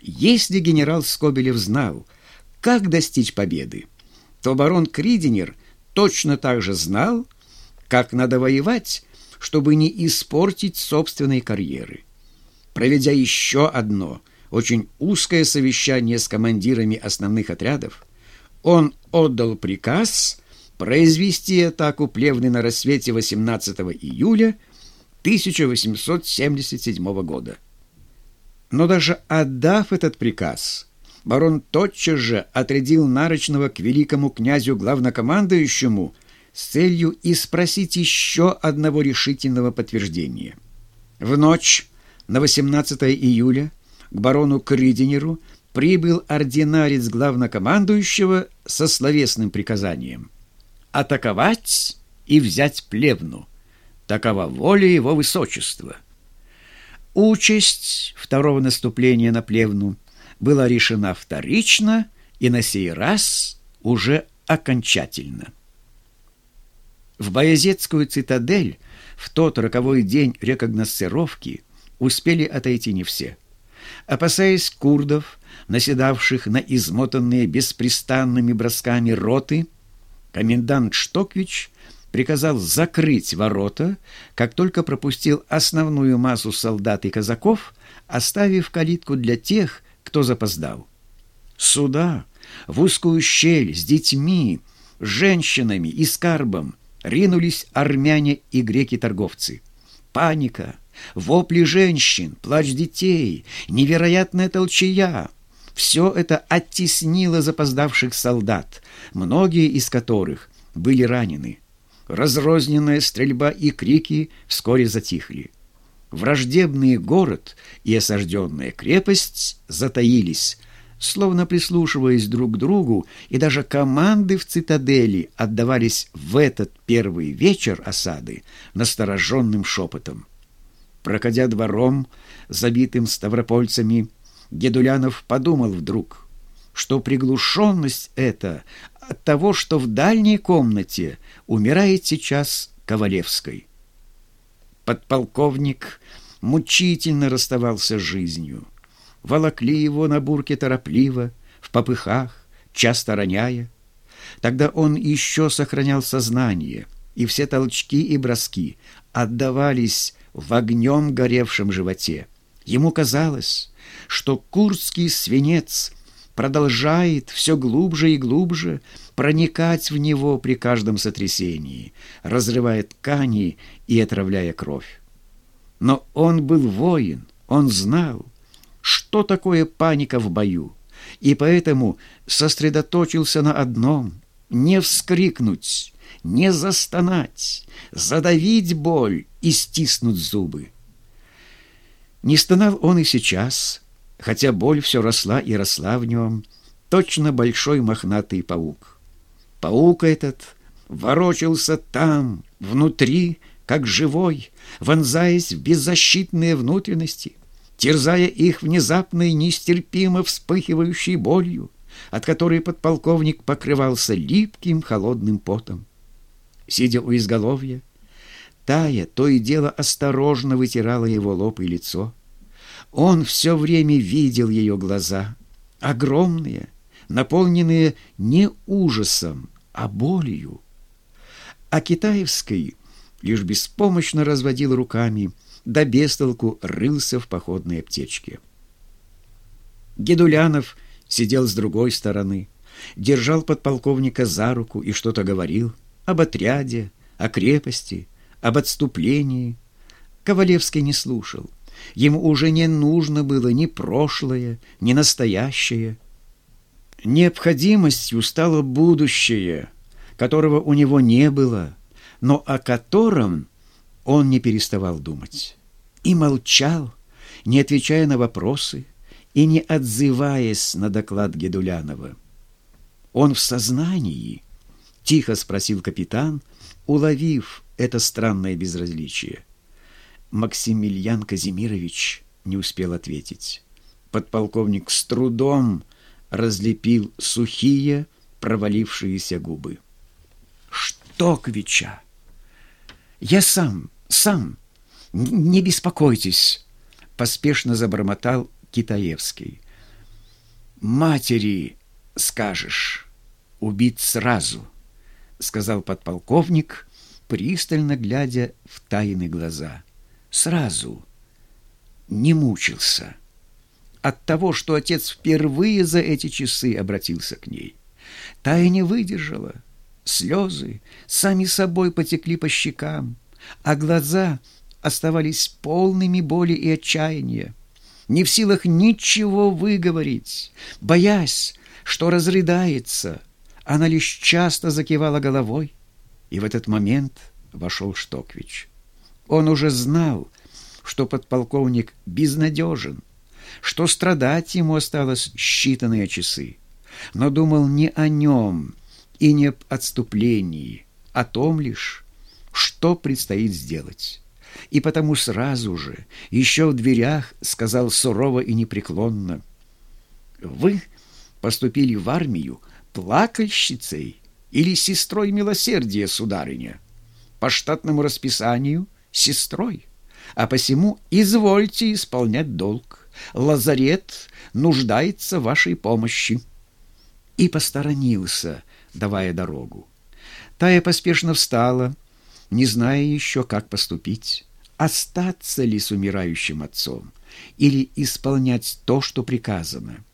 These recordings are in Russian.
Если генерал Скобелев знал, как достичь победы, то барон Кридинер точно так же знал, как надо воевать, чтобы не испортить собственной карьеры. Проведя еще одно очень узкое совещание с командирами основных отрядов, он отдал приказ произвести атаку Плевны на рассвете 18 июля 1877 года. Но даже отдав этот приказ, барон тотчас же отрядил Нарочного к великому князю главнокомандующему с целью и спросить еще одного решительного подтверждения. В ночь на 18 июля к барону Кридинеру прибыл ординарец главнокомандующего со словесным приказанием атаковать и взять плевну. Такова воля его высочества. Участь второго наступления на плевну была решена вторично и на сей раз уже окончательно. В Боязетскую цитадель в тот роковой день рекогносцировки успели отойти не все. Опасаясь курдов, наседавших на измотанные беспрестанными бросками роты, комендант Штоквич приказал закрыть ворота, как только пропустил основную массу солдат и казаков, оставив калитку для тех, кто запоздал. Сюда, в узкую щель с детьми, женщинами и скарбом ринулись армяне и греки-торговцы. Паника, вопли женщин, плач детей, невероятная толчая — все это оттеснило запоздавших солдат, многие из которых были ранены. Разрозненная стрельба и крики вскоре затихли. Враждебный город и осажденная крепость затаились, словно прислушиваясь друг к другу, и даже команды в цитадели отдавались в этот первый вечер осады настороженным шепотом. Проходя двором, забитым ставропольцами, Гедулянов подумал вдруг, что приглушенность эта от того, что в дальней комнате умирает сейчас Ковалевской. Подполковник мучительно расставался с жизнью. Волокли его на бурке торопливо, в попыхах, часто роняя. Тогда он еще сохранял сознание, и все толчки и броски отдавались в огнем горевшем животе. Ему казалось, что курский свинец продолжает все глубже и глубже проникать в него при каждом сотрясении, разрывая ткани и отравляя кровь. Но он был воин, он знал, что такое паника в бою, и поэтому сосредоточился на одном — не вскрикнуть, не застонать, задавить боль и стиснуть зубы. Не стонал он и сейчас, хотя боль все росла и росла в нем, точно большой мохнатый паук. Паук этот ворочался там, внутри, как живой, вонзаясь в беззащитные внутренности, терзая их внезапной нестерпимо вспыхивающей болью, от которой подполковник покрывался липким холодным потом. Сидя у изголовья, Тая то и дело осторожно вытирала его лоб и лицо. Он все время видел ее глаза, огромные, наполненные не ужасом, а болью. А Китаевский лишь беспомощно разводил руками, да бестолку рылся в походной аптечке. Гедулянов сидел с другой стороны, держал подполковника за руку и что-то говорил об отряде, о крепости, об отступлении. Ковалевский не слушал. Ему уже не нужно было ни прошлое, ни настоящее. Необходимостью стало будущее, которого у него не было, но о котором он не переставал думать. И молчал, не отвечая на вопросы и не отзываясь на доклад Гедулянова. «Он в сознании?» — тихо спросил капитан, уловив это странное безразличие. Максимилиан Казимирович не успел ответить. Подполковник с трудом разлепил сухие, провалившиеся губы. «Штоквича! Я сам, сам! Не беспокойтесь!» Поспешно забормотал Китаевский. матери скажешь, убить сразу, сказал подполковник, пристально глядя в тайны глаза. Сразу. Не мучился. От того, что отец впервые за эти часы обратился к ней. Тая не выдержала. Слезы сами собой потекли по щекам, а глаза оставались полными боли и отчаяния не в силах ничего выговорить, боясь, что разрыдается. Она лишь часто закивала головой, и в этот момент вошел Штоквич. Он уже знал, что подполковник безнадежен, что страдать ему осталось считанные часы, но думал не о нем и не об отступлении, о том лишь, что предстоит сделать и потому сразу же, еще в дверях, сказал сурово и непреклонно, «Вы поступили в армию плакальщицей или сестрой милосердия, сударыня? По штатному расписанию — сестрой, а посему извольте исполнять долг. Лазарет нуждается в вашей помощи». И посторонился, давая дорогу. Тая поспешно встала, не зная еще, как поступить, остаться ли с умирающим отцом или исполнять то, что приказано.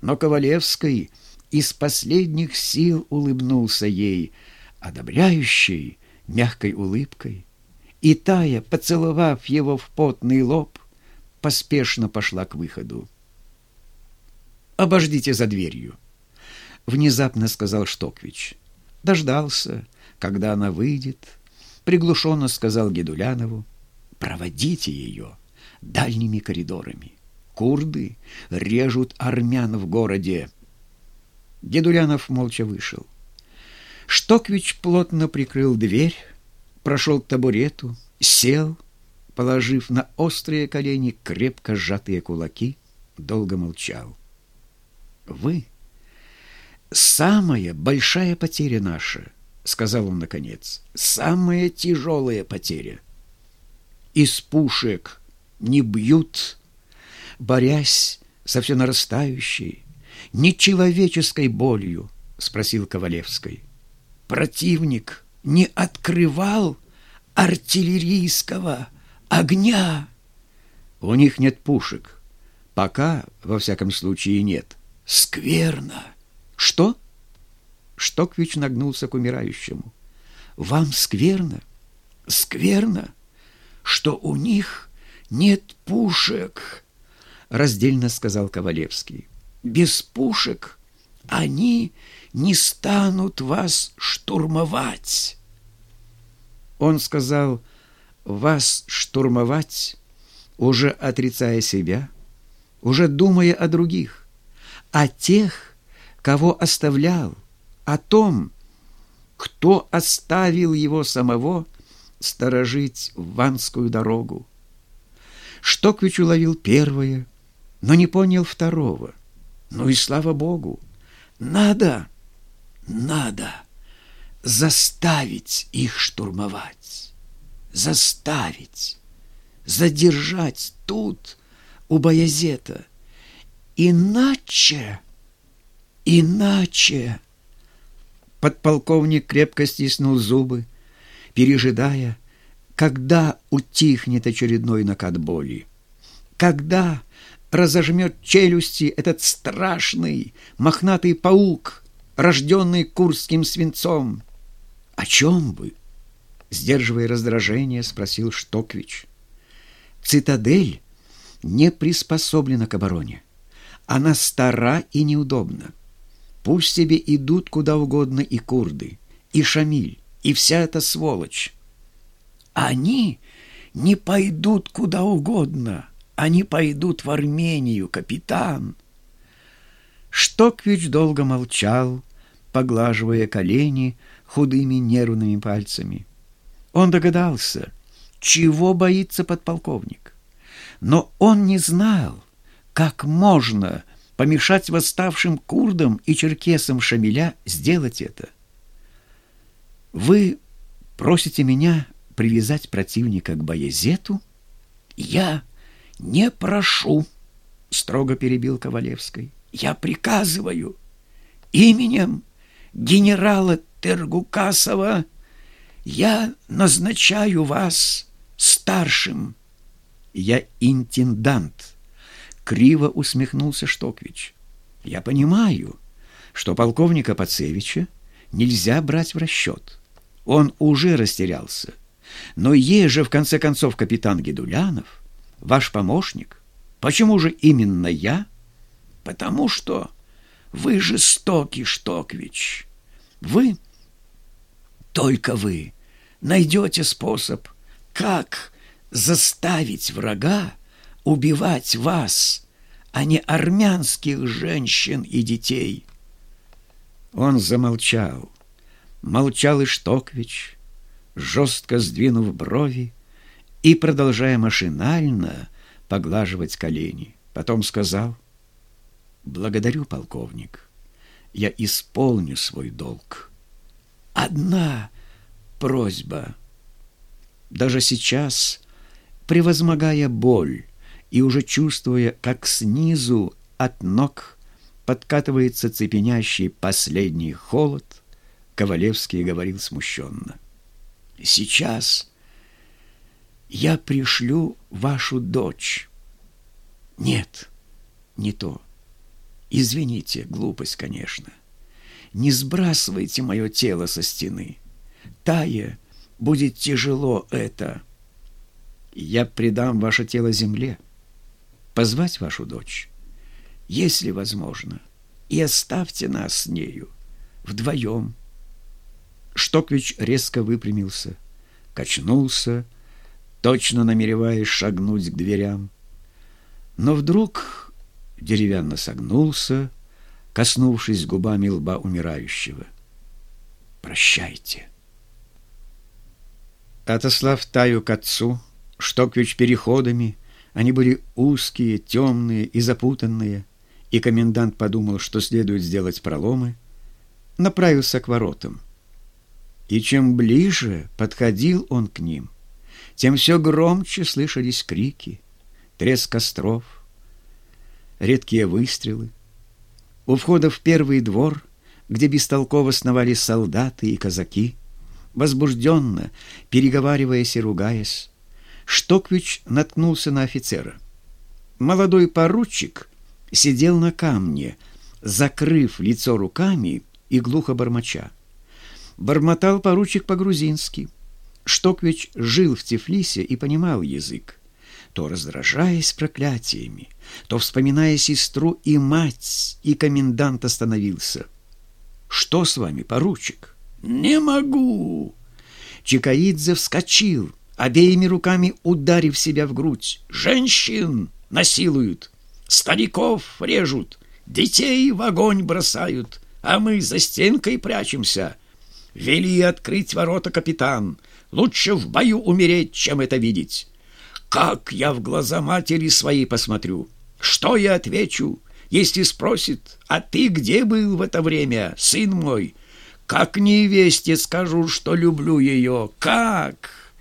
Но Ковалевский из последних сил улыбнулся ей, одобряющей, мягкой улыбкой, и Тая, поцеловав его в потный лоб, поспешно пошла к выходу. «Обождите за дверью», — внезапно сказал Штоквич. Дождался, когда она выйдет, приглушенно сказал Гедулянову, «Проводите ее дальними коридорами. Курды режут армян в городе». Гедулянов молча вышел. Штоквич плотно прикрыл дверь, прошел к табурету, сел, положив на острые колени крепко сжатые кулаки, долго молчал. «Вы — самая большая потеря наша», — сказал он наконец, — «самая тяжелая потеря. Из пушек не бьют, борясь со все нарастающей, нечеловеческой болью, — спросил Ковалевский. Противник не открывал артиллерийского огня. У них нет пушек. Пока, во всяком случае, нет. Скверно. Что? — Штоквич нагнулся к умирающему. «Вам скверно? Скверно, что у них нет пушек!» Раздельно сказал Ковалевский. «Без пушек они не станут вас штурмовать!» Он сказал «вас штурмовать», уже отрицая себя, уже думая о других, о тех, кого оставлял, о том, кто оставил его самого сторожить Ванскую дорогу. Штоквич уловил первое, но не понял второго. Ну и слава богу, надо, надо заставить их штурмовать, заставить, задержать тут, у Баязета. Иначе, иначе... Подполковник крепко стиснул зубы, пережидая, когда утихнет очередной накат боли, когда разожмет челюсти этот страшный мохнатый паук, рожденный курским свинцом. «О чем бы?» — сдерживая раздражение, спросил Штоквич. «Цитадель не приспособлена к обороне. Она стара и неудобна. Пусть себе идут куда угодно и курды, и Шамиль, и вся эта сволочь. Они не пойдут куда угодно, они пойдут в Армению, капитан. Штоквич долго молчал, поглаживая колени худыми нервными пальцами. Он догадался, чего боится подполковник. Но он не знал, как можно помешать восставшим курдам и черкесам Шамиля сделать это. Вы просите меня привязать противника к Баязету? Я не прошу, — строго перебил Ковалевской. «Я приказываю именем генерала Тергукасова я назначаю вас старшим». «Я интендант», — криво усмехнулся Штоквич. «Я понимаю, что полковника Пацевича нельзя брать в расчет. Он уже растерялся. Но есть же, в конце концов, капитан Гедулянов, ваш помощник. Почему же именно я? Потому что вы жестокий, Штоквич. Вы, только вы, найдете способ, как заставить врага убивать вас, а не армянских женщин и детей. Он замолчал. Молчал и Штоквич, жестко сдвинув брови и продолжая машинально поглаживать колени. Потом сказал, «Благодарю, полковник, я исполню свой долг. Одна просьба. Даже сейчас, превозмогая боль и уже чувствуя, как снизу от ног подкатывается цепенящий последний холод, Ковалевский говорил смущенно. «Сейчас я пришлю вашу дочь». «Нет, не то. Извините, глупость, конечно. Не сбрасывайте мое тело со стены. Тае будет тяжело это. Я предам ваше тело земле. Позвать вашу дочь, если возможно, и оставьте нас с нею вдвоем». Штоквич резко выпрямился, качнулся, точно намереваясь шагнуть к дверям. Но вдруг деревянно согнулся, коснувшись губами лба умирающего. «Прощайте». Отослав Таю к отцу, Штоквич переходами, они были узкие, темные и запутанные, и комендант подумал, что следует сделать проломы, направился к воротам. И чем ближе подходил он к ним, тем все громче слышались крики, треск костров, редкие выстрелы. У входа в первый двор, где бестолково сновали солдаты и казаки, возбужденно, переговариваясь и ругаясь, Штоквич наткнулся на офицера. Молодой поручик сидел на камне, закрыв лицо руками и глухо бормоча. Бормотал поручик по-грузински. Штоквич жил в Тифлисе и понимал язык. То раздражаясь проклятиями, то вспоминая сестру и мать, и комендант остановился. «Что с вами, поручик?» «Не могу!» Чикаидзе вскочил, обеими руками ударив себя в грудь. «Женщин насилуют, стариков режут, детей в огонь бросают, а мы за стенкой прячемся». Вели открыть ворота, капитан. Лучше в бою умереть, чем это видеть. Как я в глаза матери своей посмотрю? Что я отвечу, если спросит, а ты где был в это время, сын мой? Как невесте скажу, что люблю ее? Как?»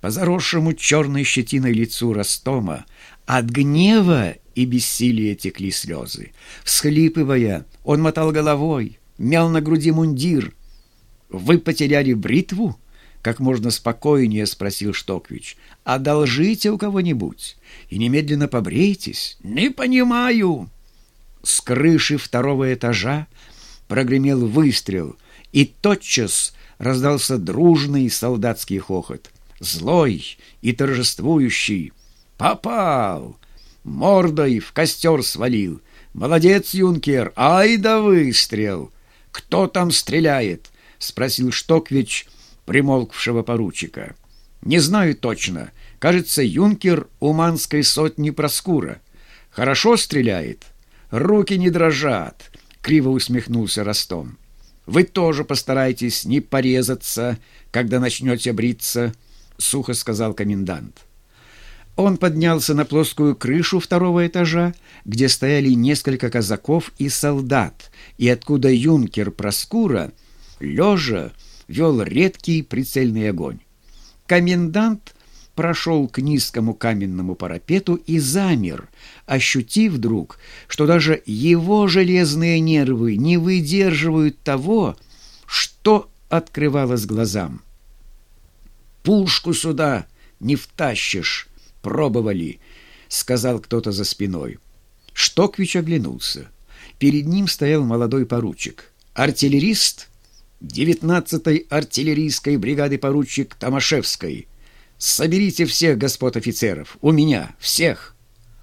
По заросшему черной щетиной лицу Ростома от гнева и бессилия текли слезы. Всхлипывая, он мотал головой, мял на груди мундир — «Вы потеряли бритву?» — как можно спокойнее спросил Штоквич. «Одолжите у кого-нибудь и немедленно побрейтесь». «Не понимаю». С крыши второго этажа прогремел выстрел, и тотчас раздался дружный солдатский хохот, злой и торжествующий. «Попал! Мордой в костер свалил! Молодец, юнкер! Ай да выстрел! Кто там стреляет?» — спросил Штоквич примолкшего поручика. «Не знаю точно. Кажется, юнкер Уманской сотни Проскура. Хорошо стреляет. Руки не дрожат», — криво усмехнулся Ростом. «Вы тоже постарайтесь не порезаться, когда начнете бриться», — сухо сказал комендант. Он поднялся на плоскую крышу второго этажа, где стояли несколько казаков и солдат, и откуда юнкер Проскура — лежа вел редкий прицельный огонь. Комендант прошел к низкому каменному парапету и замер, ощутив вдруг, что даже его железные нервы не выдерживают того, что открывалось глазам. «Пушку сюда не втащишь, пробовали», — сказал кто-то за спиной. Штоквич оглянулся. Перед ним стоял молодой поручик. Артиллерист 19-й артиллерийской бригады поручик Томашевской. Соберите всех господ офицеров. У меня. Всех.